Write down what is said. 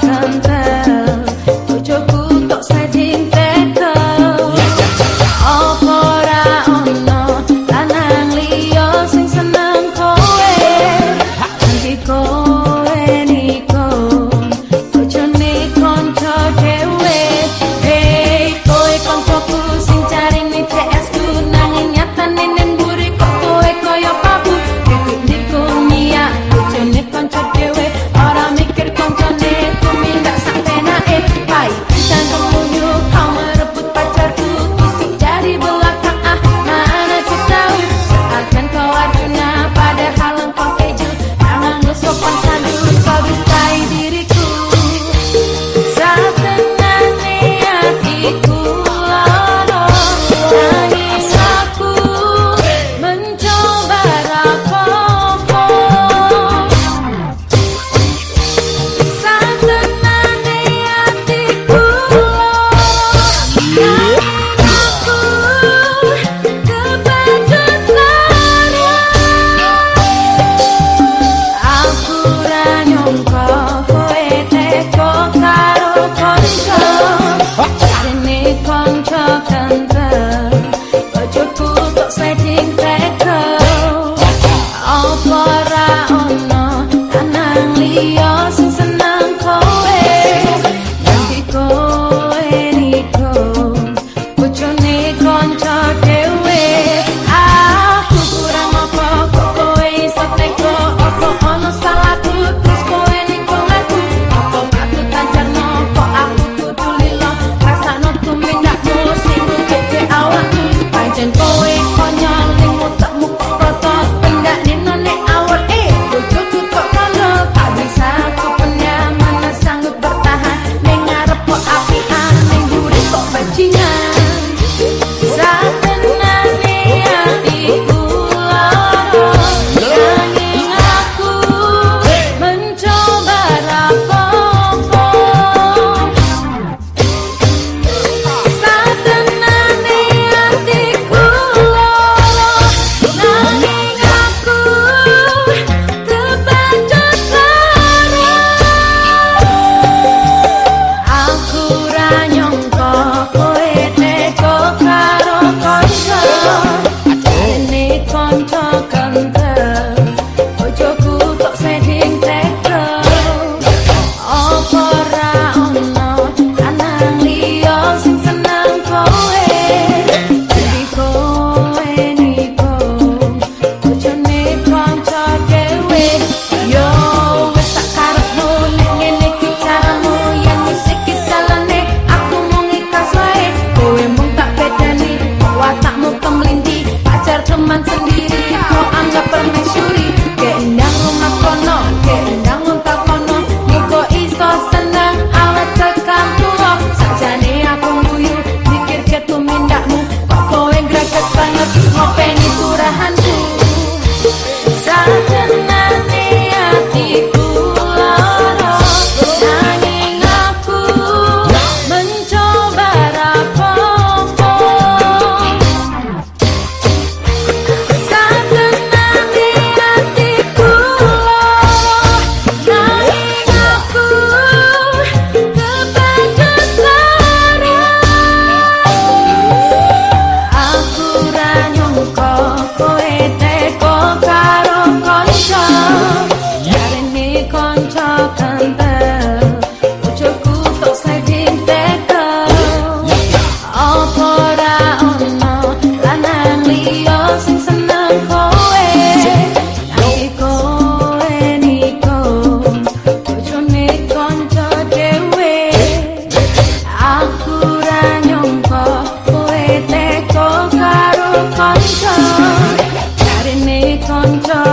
cantar. terteman I didn't make a John.